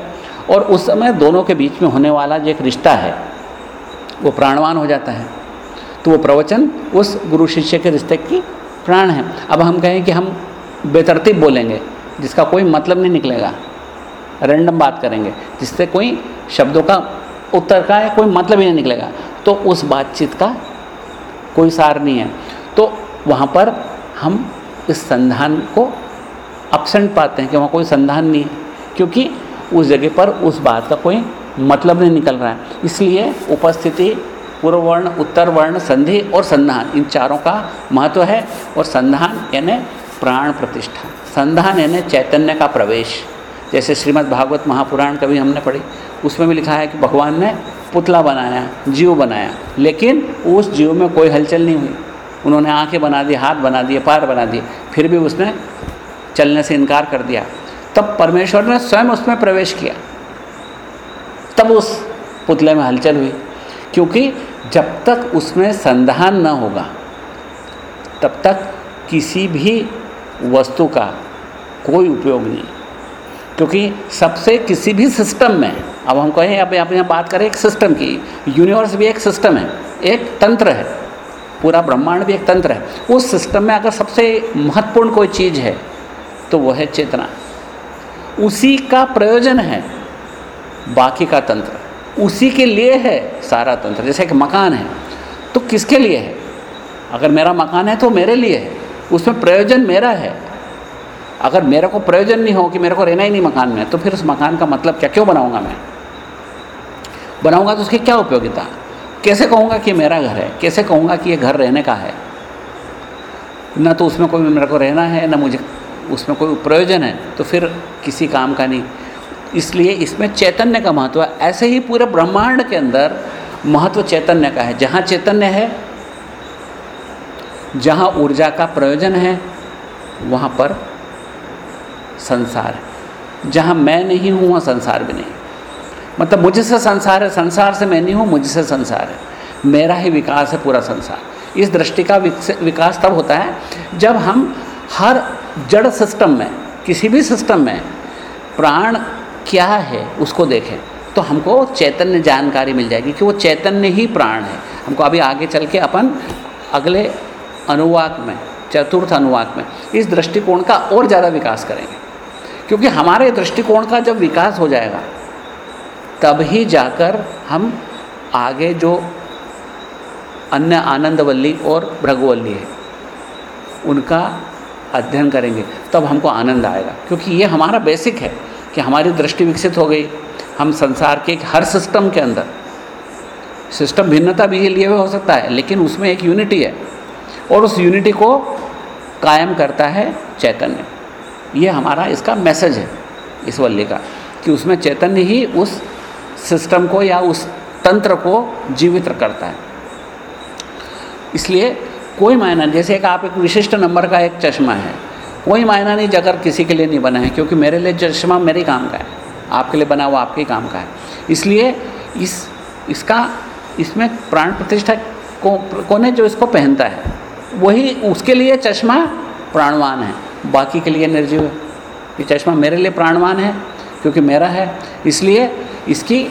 और उस समय दोनों के बीच में होने वाला जो एक रिश्ता है, वो प्राणवान हो जाता है। तो वो प्रवचन उस गुरु शिष्य के रिश्ते की प्राण है। अब हम कहें कि हम बेतरतीब बोलेंगे, जिसका कोई मतलब नहीं निकलेगा। रैंडम बात करेंगे, जिससे कोई शब्दों का उत्तर का कोई मतलब ही नहीं निकलेगा। तो उस बातचीत का कोई सार नहीं है। तो वहाँ पर हम इस संधान को अपसेंट पाते हैं कि वहाँ कोई संधान नहीं है, क्योंकि उस जगह पर उस बात का कोई मतलब नहीं निकल रहा है। इसलिए उपस्थिति, पूर्व वर्ण, उत्तर वर्ण, संधि और संधान, इन चारों का महत्व है। और संधान यानी प्राण प्रतिष्ठा। संधान यानी चैतन्य का प्रवेश। जैसे श्रीमद् भागवत महापुराण कभी हमने पढ़ी, उसमें भी लिखा है कि भगवान ने पुतला बनाया, जीव बनाया, लेकिन उस जीव में कोई हलचल नहीं हुई। उन्होंने आँखें बना दी, हाथ बना दिए, पैर बना दिए, फिर भी उसने चलने से इनकार कर दिया। तब परमेश्वर ने स्वयं उसमें प्रवेश किया। तब उस पुतले में हलचल हुई, क्योंकि जब तक उसमें संधान न होगा, तब तक किसी भी वस्तु का कोई उपयोग नहीं। क्योंकि सबसे किसी भी सिस्टम में अब हम कहें, अब यहाँ बात करें एक सिस्टम की। यूनिवर्स भी एक सिस्टम है, एक तंत्र है। पूरा ब्रह्मांड भी एक तंत्र है। उस सिस्टम में अगर सबसे महत्वपूर्ण कोई चीज़ है तो वह है चेतना। उसी का प्रयोजन है बाकी का तंत्र। उसी के लिए है सारा तंत्र। जैसे एक मकान है तो किसके लिए है? अगर मेरा मकान है तो मेरे लिए है। उसमें प्रयोजन मेरा है। अगर मेरे को प्रयोजन नहीं हो कि मेरे को रहना ही नहीं मकान में तो फिर उस मकान का मतलब क्या, क्यों बनाऊँगा मैं? बनाऊँगा तो उसकी क्या उपयोगिता? कैसे कहूँगा कि मेरा घर है? कैसे कहूँगा कि ये घर रहने का है? ना तो उसमें कोई मेरे को रहना है, ना मुझे उसमें कोई प्रयोजन है तो फिर किसी काम का नहीं। इसलिए इसमें चैतन्य का महत्व है। ऐसे ही पूरे ब्रह्मांड के अंदर महत्व चैतन्य का है। जहाँ चैतन्य है, जहाँ ऊर्जा का प्रयोजन है, वहाँ पर संसार है। जहाँ मैं नहीं हूँ, वहाँ संसार भी नहीं। मतलब मुझसे संसार है, संसार से मैं नहीं हूँ मुझसे संसार है। मेरा ही विकास है, पूरा संसार। इस दृष्टि का विकास तब होता है जब हम हर जड़ सिस्टम में, किसी भी सिस्टम में प्राण क्या है उसको देखें तो हमको चैतन्य जानकारी मिल जाएगी कि वो चैतन्य ही प्राण है। हमको अभी आगे चल के अपन अगले अनुवाक में, चतुर्थ अनुवाक में इस दृष्टिकोण का और ज़्यादा विकास करेंगे। क्योंकि हमारे दृष्टिकोण का जब विकास हो जाएगा तब ही जाकर हम आगे जो अन्य आनंदवल्ली और भृगवल्ली है, उनका अध्ययन करेंगे, तब हमको आनंद आएगा। क्योंकि ये हमारा बेसिक है कि हमारी दृष्टि विकसित हो गई, हम संसार के हर सिस्टम के अंदर। सिस्टम भिन्नता भी लिए हुए हो सकता है, लेकिन उसमें एक यूनिटी है और उस यूनिटी को कायम करता है चैतन्य। ये हमारा इसका मैसेज है, इस वल्ली का, कि उसमें चैतन्य ही उस सिस्टम को या उस तंत्र को जीवित करता है। इसलिए कोई मायना नहीं, जैसे एक, आप एक विशिष्ट नंबर का एक चश्मा है, कोई मायना नहीं जगह किसी के लिए नहीं बना है, क्योंकि मेरे लिए चश्मा मेरे काम का है, आपके लिए बना हुआ आपके काम का है। इसलिए इस, इसका, इसमें प्राण प्रतिष्ठा को, कौन है जो इसको पहनता है, वही उसके लिए चश्मा प्राणवान है। बाकी के लिए निर्जीव है। ये चश्मा मेरे लिए प्राणवान है, क्योंकि मेरा है। इसलिए इसकी,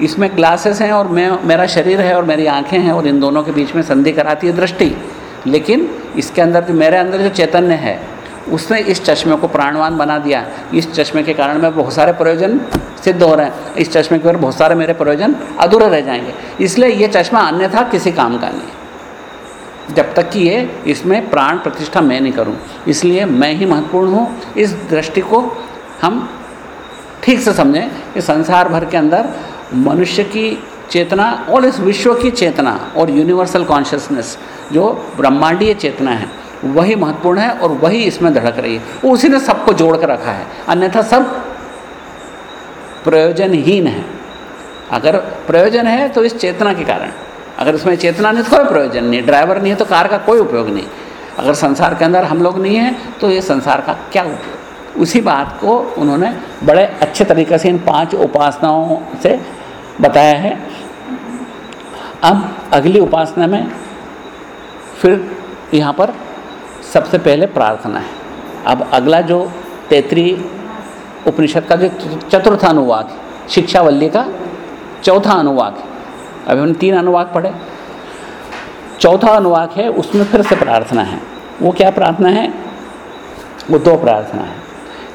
इसमें ग्लासेस हैं और मैं, मेरा शरीर है और मेरी आँखें हैं और इन दोनों के बीच में संधि कराती है दृष्टि। लेकिन इसके अंदर जो, मेरे अंदर जो चैतन्य है, उसने इस चश्मे को प्राणवान बना दिया। इस चश्मे के कारण में बहुत सारे प्रयोजन सिद्ध हो रहे हैं। इस चश्मे के ऊपर बहुत सारे मेरे प्रयोजन अधूरे रह जाएँगे। इसलिए ये चश्मा अन्यथा किसी काम का नहीं जब तक कि ये इसमें प्राण प्रतिष्ठा मैं नहीं करूँ। इसलिए मैं ही महत्वपूर्ण हूँ। इस दृष्टि को हम ठीक से समझें कि संसार भर के अंदर मनुष्य की चेतना और इस विश्व की चेतना और यूनिवर्सल कॉन्शियसनेस जो ब्रह्मांडीय चेतना है, वही महत्वपूर्ण है और वही इसमें धड़क रही है। उसी ने सबको जोड़ कर रखा है। अन्यथा सब प्रयोजनहीन है। अगर प्रयोजन है तो इस चेतना के कारण। अगर इसमें चेतना नहीं तो कोई प्रयोजन नहीं। ड्राइवर नहीं है तो कार का कोई उपयोग नहीं। अगर संसार के अंदर हम लोग नहीं हैं तो ये संसार का क्या उपयोग? उसी बात को उन्होंने बड़े अच्छे तरीके से इन पाँच उपासनाओं से बताया है। अब अगली उपासना में फिर यहाँ पर सबसे पहले प्रार्थना है। अब अगला जो तैतरी उपनिषद का जो चतुर्थ अनुवाद, शिक्षावल्ली का चौथा अनुवाक अभी हमने तीन अनुवाक पढ़े। चौथा अनुवाक है, उसमें फिर से प्रार्थना है। वो क्या प्रार्थना है? वो दो प्रार्थना है।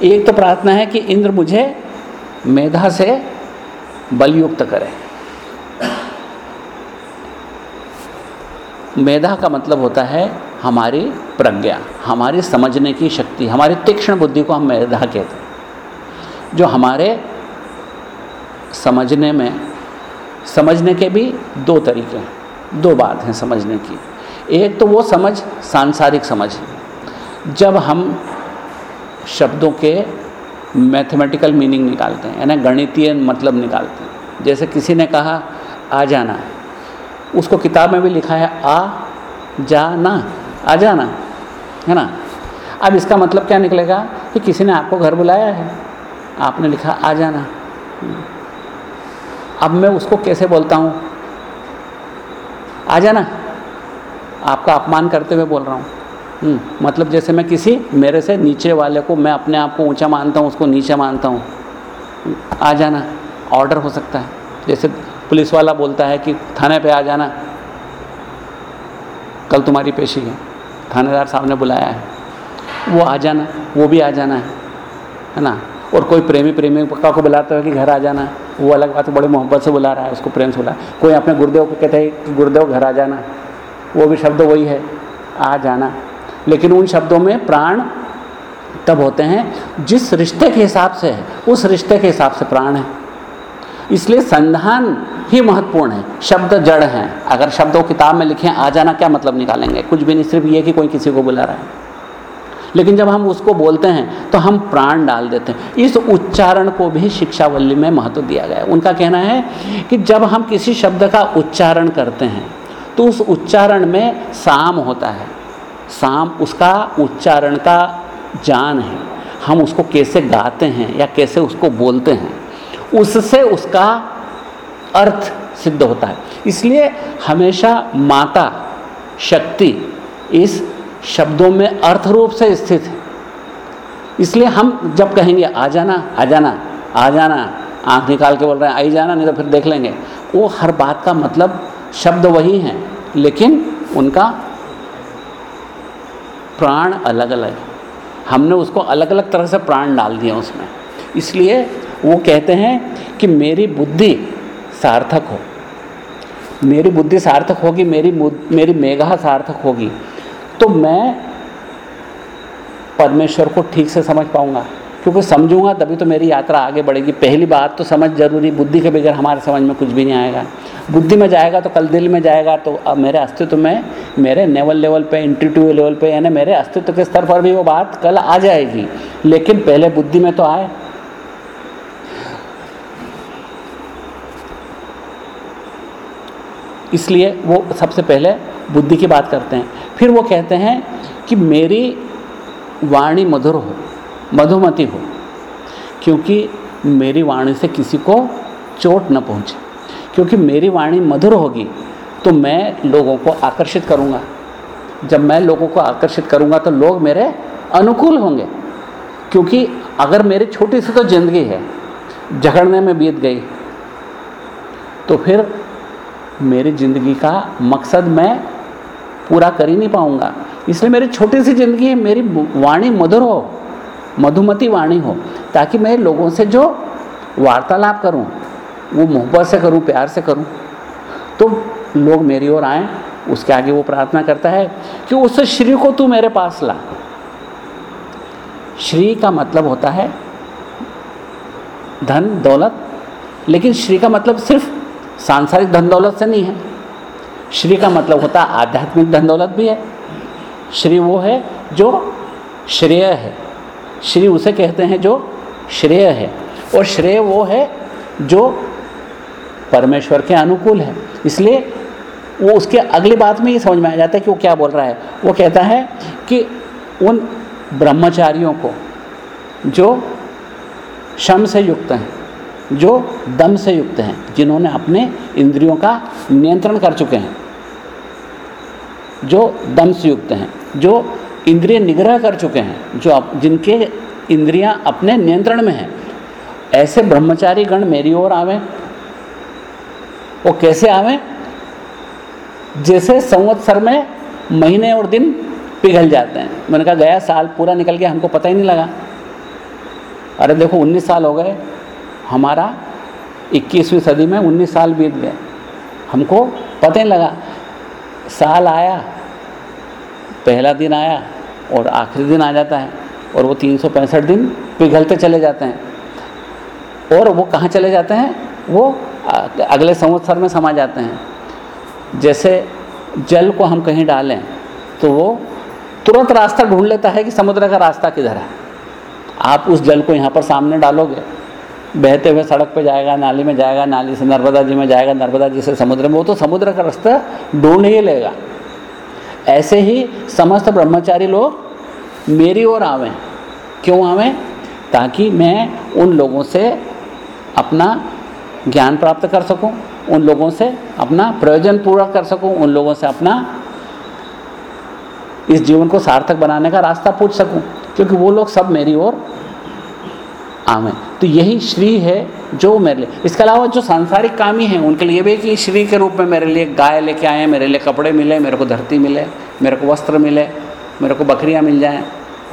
एक तो प्रार्थना है कि इंद्र मुझे मेधा से बलयुक्त करे। मेधा का मतलब होता है हमारी प्रज्ञा, हमारी समझने की शक्ति, हमारी तीक्ष्ण बुद्धि को हम मेधा कहते हैं। जो हमारे समझने में समझने के भी दो तरीके हैं, दो बात हैं समझने की। एक तो वो समझ सांसारिक समझ जब हम शब्दों के मैथमेटिकल मीनिंग निकालते हैं, यानी गणितीय मतलब निकालते हैं, जैसे किसी ने कहा, आ जाना। उसको किताब में भी लिखा है, आ जाना। आ जाना। है ना? अब इसका मतलब क्या निकलेगा कि किसी ने आपको घर बुलाया है, आपने लिखा, आ जाना। अब मैं उसको कैसे बोलता हूँ? आ जाना। आपका अपमान करते हुए बोल रहा हूँ। हम्म, मतलब जैसे मैं किसी मेरे से नीचे वाले को मैं अपने आप को ऊँचा मानता हूँ उसको नीचा मानता हूँ। आ जाना। ऑर्डर हो सकता है। जैसे पुलिस वाला बोलता है कि थाने पे आ जाना। कल तुम्हारी पेशी है। थानेदार साहब ने बुलाया है। वो आ जाना। वो भी आ जाना है। है ना? और कोई प्रेमी प्रेमिका को बुलाता है कि घर आ जाना। वो अलग बात है, बड़े मोहब्बत से बुला रहा है, उसको प्रेम से बुला कोई अपने गुरुदेव को कहता है गुरुदेव, घर आ जाना। वो भी शब्द वही है, आ जाना। लेकिन उन शब्दों में प्राण तब होते हैं, जिस रिश्ते के हिसाब से है, उस रिश्ते के हिसाब से प्राण है। इसलिए संधान ही महत्वपूर्ण है। शब्द जड़ हैं। अगर शब्दों किताब में लिखें आ जाना क्या मतलब निकालेंगे? कुछ भी नहीं, सिर्फ़ ये कि कोई किसी को बुला रहा है। लेकिन जब हम उसको बोलते हैं तो हम प्राण डाल देते हैं। इस उच्चारण को भी शिक्षावल्ली में महत्व दिया गया उनका कहना है कि जब हम किसी शब्द का उच्चारण करते हैं तो उस उच्चारण में साम होता है। साम उसका उच्चारण का जान है। हम उसको कैसे गाते हैं या कैसे उसको बोलते हैं, उससे उसका अर्थ सिद्ध होता है। इसलिए हमेशा माता शक्ति इस शब्दों में अर्थ रूप से स्थित है। इसलिए हम जब कहेंगे, आ जाना आ जाना आ जाना, आँख निकाल के बोल रहे हैं, आई जाना, नहीं तो फिर देख लेंगे। वो हर बात का मतलब शब्द वही हैं, लेकिन उनका प्राण अलग अलग हमने उसको अलग अलग तरह से प्राण डाल दिया उसमें। इसलिए वो कहते हैं कि मेरी बुद्धि सार्थक हो। मेरी बुद्धि सार्थक होगी, मेरी मेरी मेघा सार्थक होगी। तो मैं परमेश्वर को ठीक से समझ पाऊँगा, क्योंकि समझूँगा तभी तो मेरी यात्रा आगे बढ़ेगी। पहली बात तो समझ, ज़रूरी बुद्धि के बगैर हमारे समझ में कुछ भी नहीं आएगा। बुद्धि में जाएगा तो कल दिल में जाएगा तो अब मेरे अस्तित्व में, मेरे नेवल लेवल पे इंटीट्यू लेवल पे, यानी मेरे अस्तित्व के स्तर पर भी वो बात कल आ जाएगी। लेकिन पहले बुद्धि में तो आए। इसलिए वो सबसे पहले बुद्धि की बात करते हैं। फिर वो कहते हैं कि मेरी वाणी मधुर हो, मधुमती हो, क्योंकि मेरी वाणी से किसी को चोट न पहुँचे। क्योंकि मेरी वाणी मधुर होगी तो मैं लोगों को आकर्षित करूँगा। जब मैं लोगों को आकर्षित करूँगा तो लोग मेरे अनुकूल होंगे। क्योंकि अगर मेरी छोटी सी तो ज़िंदगी है, झगड़ने में बीत गई तो फिर मेरी ज़िंदगी का मकसद मैं पूरा कर ही नहीं पाऊँगा। इसलिए मेरी छोटी सी ज़िंदगी है, मेरी वाणी मधुर हो, मधुमती वाणी हो, ताकि मैं लोगों से जो वार्तालाप करूँ, वो मोहब्बत से करूँ, प्यार से करूँ तो लोग मेरी ओर आए, उसके आगे वो प्रार्थना करता है कि उस श्री को तू मेरे पास ला। श्री का मतलब होता है धन दौलत लेकिन श्री का मतलब सिर्फ़ सांसारिक धन दौलत से नहीं है। श्री का मतलब होता है आध्यात्मिक धन दौलत भी है। श्री वो है जो श्रेय है। श्री उसे कहते हैं जो श्रेय है। और श्रेय वो है जो परमेश्वर के अनुकूल है। इसलिए वो उसके अगली बात में ये समझ में आ जाता है कि वो क्या बोल रहा है। वो कहता है कि उन ब्रह्मचारियों को जो शम से युक्त हैं, जो दम से युक्त हैं, जिन्होंने अपने इंद्रियों का नियंत्रण कर चुके हैं। जो दम से युक्त हैं, जो इंद्रिय निग्रह कर चुके हैं, जो जिनके इंद्रियाँ अपने नियंत्रण में हैं, ऐसे ब्रह्मचारी गण मेरी ओर आवें, वो कैसे आवें? जैसे संवत्सर में महीने और दिन पिघल जाते हैं। मैंने कहा, गया साल पूरा निकल गया, हमको पता ही नहीं लगा। अरे देखो 19 साल हो गए, हमारा 21वीं सदी में 19 साल बीत गए। हमको पता ही लगा। साल आया, पहला दिन आया और आखिरी दिन आ जाता है और वो तीन सौ पैंसठ दिन पिघलते चले जाते हैं। और वो कहाँ चले जाते हैं? वो अगले संवत्सर में समा जाते हैं। जैसे जल को हम कहीं डालें तो वो तुरंत रास्ता ढूंढ लेता है कि समुद्र का रास्ता किधर है। आप उस जल को यहाँ पर सामने डालोगे बहते हुए सड़क पे जाएगा, नाली में जाएगा, नाली से नर्मदा जी में जाएगा, नर्मदा जी से समुद्र में, वो तो समुद्र का रास्ता ढूंढ ही लेगा। ऐसे ही समस्त ब्रह्मचारी लोग मेरी ओर आवें। क्यों आवें? ताकि मैं उन लोगों से अपना ज्ञान प्राप्त कर सकूँ, उन लोगों से अपना प्रयोजन पूरा कर सकूँ, उन लोगों से अपना इस जीवन को सार्थक बनाने का रास्ता पूछ सकूँ, क्योंकि वो लोग सब मेरी ओर आवे। तो यही श्री है जो मेरे लिए। इसके अलावा जो सांसारिक कामी हैं, उनके लिए भी कि श्री के रूप में मेरे लिए गाय लेके आए मेरे लिए कपड़े मिले, मेरे को धरती मिले, मेरे को वस्त्र मिले, मेरे को बकरियाँ मिल जाएँ,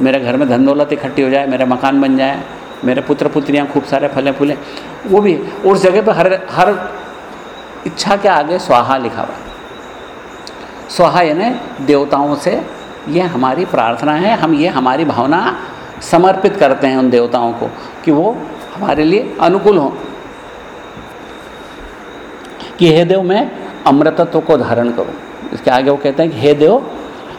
मेरे घर में धन दौलत इकट्ठी हो जाए, मेरा मकान बन जाए, मेरे पुत्र पुत्रियाँ खूब सारे फले फूले, वो भी। उस जगह पर हर हर इच्छा के आगे स्वाहा लिखा हुआ स्वाहा यानी देवताओं से ये हमारी प्रार्थना है, हम ये हमारी भावना समर्पित करते हैं उन देवताओं को कि वो हमारे लिए अनुकूल हों। कि हे देव, मैं अमृतत्व को धारण करूँ। इसके आगे वो कहते हैं कि, हे देव,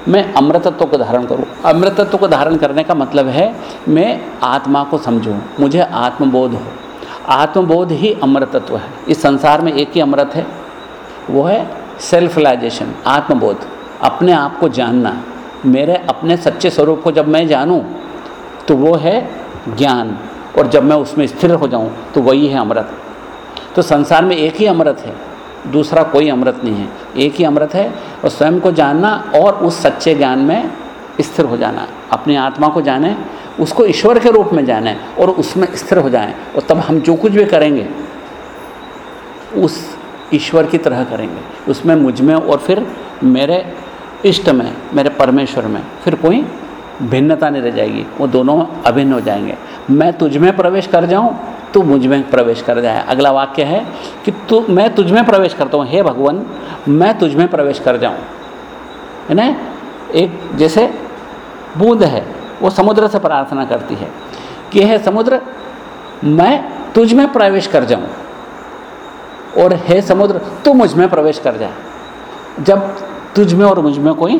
मैं अमृतत्व को धारण करूँ। अमृतत्व को धारण करने का मतलब है, मैं आत्मा को समझूं। मुझे आत्मबोध हो। आत्मबोध ही अमृतत्व है। इस संसार में एक ही अमृत है। वो है सेल्फलाइजेशन आत्मबोध। अपने आप को जानना। मेरे अपने सच्चे स्वरूप को जब मैं जानूं तो वो है ज्ञान। और जब मैं उसमें स्थिर हो जाऊँ तो वही है अमृत। तो संसार में एक ही अमृत है, दूसरा कोई अमृत नहीं है। एक ही अमृत है और स्वयं को जानना और उस सच्चे ज्ञान में स्थिर हो जाना। अपनी आत्मा को जाने, उसको ईश्वर के रूप में जाने और उसमें स्थिर हो जाएँ और तब हम जो कुछ भी करेंगे, उस ईश्वर की तरह करेंगे। उसमें मुझमें और फिर मेरे इष्ट में, मेरे परमेश्वर में, फिर कोई भिन्नता नहीं रह जाएगी। वो दोनों अभिन्न हो जाएँगे। मैं तुझ में प्रवेश कर जाऊँ तो मुझमें प्रवेश कर जाए। अगला वाक्य है कि तू, मैं तुझ में प्रवेश करता हूँ। हे भगवान, मैं तुझ में प्रवेश कर जाऊँ। है ना एक जैसे बूंद है, वो समुद्र से प्रार्थना करती है कि, हे समुद्र, मैं तुझ में प्रवेश कर जाऊँ। और हे समुद्र, तू मुझमें प्रवेश कर जाए। जब तुझ में और मुझमें कोई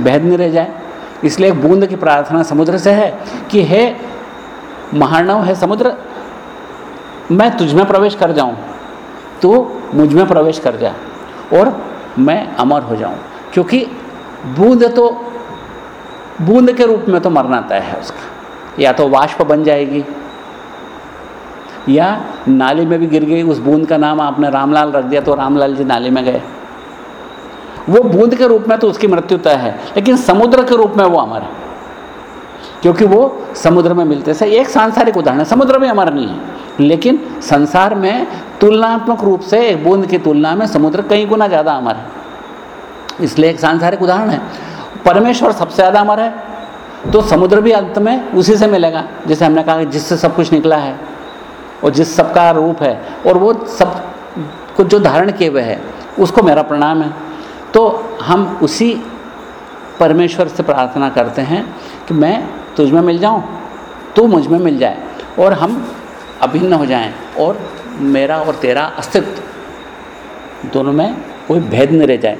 भेद नहीं रह जाए इसलिए एक बूंद की प्रार्थना समुद्र से है कि हे महानव है समुद्र, मैं तुझ में प्रवेश कर जाऊँ। तो मुझमें प्रवेश कर जा और मैं अमर हो जाऊँ। क्योंकि बूंद तो बूंद के रूप में तो मरना तय है उसका। या तो वाष्प बन जाएगी, या नाली में भी गिर गई, उस बूंद का नाम आपने रामलाल रख दिया तो रामलाल जी नाली में गए। वो बूंद के रूप में तो उसकी मृत्यु तय है, लेकिन समुद्र के रूप में वो अमर है। क्योंकि वो समुद्र में मिलते से एक सांसारिक उदाहरण है, समुद्र में अमर नहीं है, लेकिन संसार में तुलनात्मक रूप से एक बूंद की तुलना में समुद्र कई गुना ज़्यादा अमर है। इसलिए एक सांसारिक उदाहरण है, परमेश्वर सबसे ज़्यादा अमर है तो समुद्र भी अंत में उसी से मिलेगा। जैसे हमने कहा जिससे सब कुछ निकला है, और जिस सबका रूप है, और वो सब कुछ जो धारण किए हुए है, उसको मेरा प्रणाम है। तो हम उसी परमेश्वर से प्रार्थना करते हैं कि मैं तुझ में मिल जाऊँ, तू मुझमें मिल जाए और हम अभिन्न हो जाएँ और मेरा और तेरा अस्तित्व दोनों में कोई भेद नहीं रह जाए।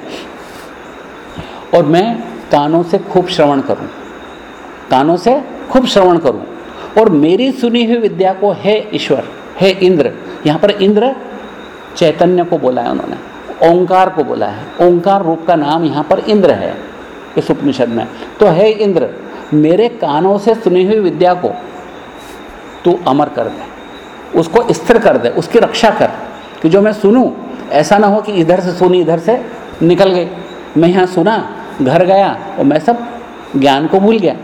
और मैं कानों से खूब श्रवण करूँ, कानों से खूब श्रवण करूँ और मेरी सुनी हुई विद्या को, है ईश्वर, है इंद्र, यहाँ पर इंद्र चैतन्य को बोला है उन्होंने। ओंकार को बोला है। ओंकार रूप का नाम यहाँ पर इंद्र है इस उपनिषद में। तो है इंद्र, मेरे कानों से सुनी हुई विद्या को तू अमर कर दे, उसको स्थिर कर दे, उसकी रक्षा कर कि जो मैं सुनूं। ऐसा ना हो कि इधर से सुनी, इधर से निकल गई। मैं यहाँ सुना, घर गया और मैं सब ज्ञान को भूल गया।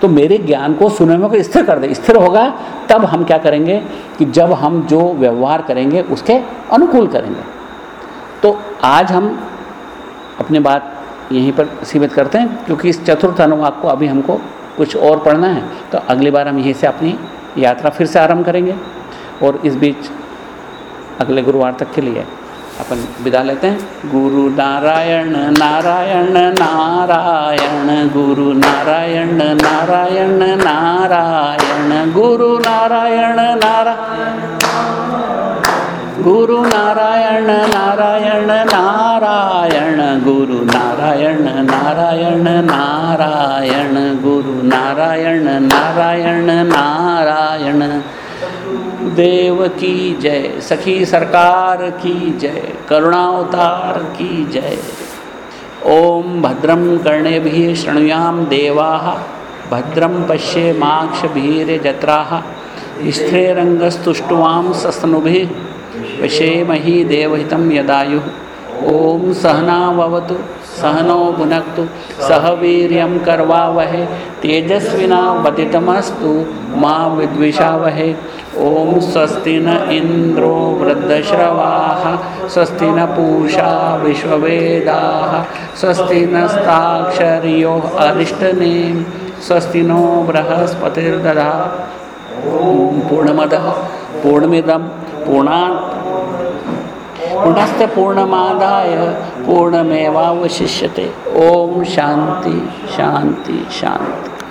तो मेरे ज्ञान को सुनने में को स्थिर कर दे। स्थिर होगा, तब हम क्या करेंगे कि जब हम जो व्यवहार करेंगे, उसके अनुकूल करेंगे। आज हम अपनी बात यहीं पर सीमित करते हैं, क्योंकि इस चतुर्थ अनुवाद को अभी हमको कुछ और पढ़ना है तो अगली बार हम यहीं से अपनी यात्रा फिर से आरंभ करेंगे, और इस बीच अगले गुरुवार तक के लिए अपन विदा लेते हैं। गुरु नारायण नारायण नारायण, गुरु नारायण नारायण नारायण, गुरु नारायण नारायण गुरु नारायण नारायण नारायण गुरु नारायण नारायण नारायण गुरु नारायण नारायण नारायण देव की जय सखी सरकार की जय करुणावतार की जय ओम भद्रम कर्णेभिः शृणुयाम देवाः भद्रम पश्येमाक्षभिर्यजत्राः स्थिरंगस्तुष्टुवां सस्तनुभिः विषेमहि देवहितं यदायुः। ॐ सहनावतु सहनो भुनक्तु, सह वीर्यं करवावहे तेजस्विनावतितमस्तु मा विद्विषावहे। ॐ स्वस्ति न इन्द्रो वृद्धश्रवाः स्वस्ति न पूषा विश्ववेदाः स्वस्ति नस्ताक्षर्यो अरिष्टनेम् स्वस्ति नो बृहस्पतिर्दधा पूर्णमदः, पूर्णमिदं पूर्णात् पूर्णस्य पूर्णमादाय पूर्णमेवावशिष्यते। ओम शांति शांति शांति।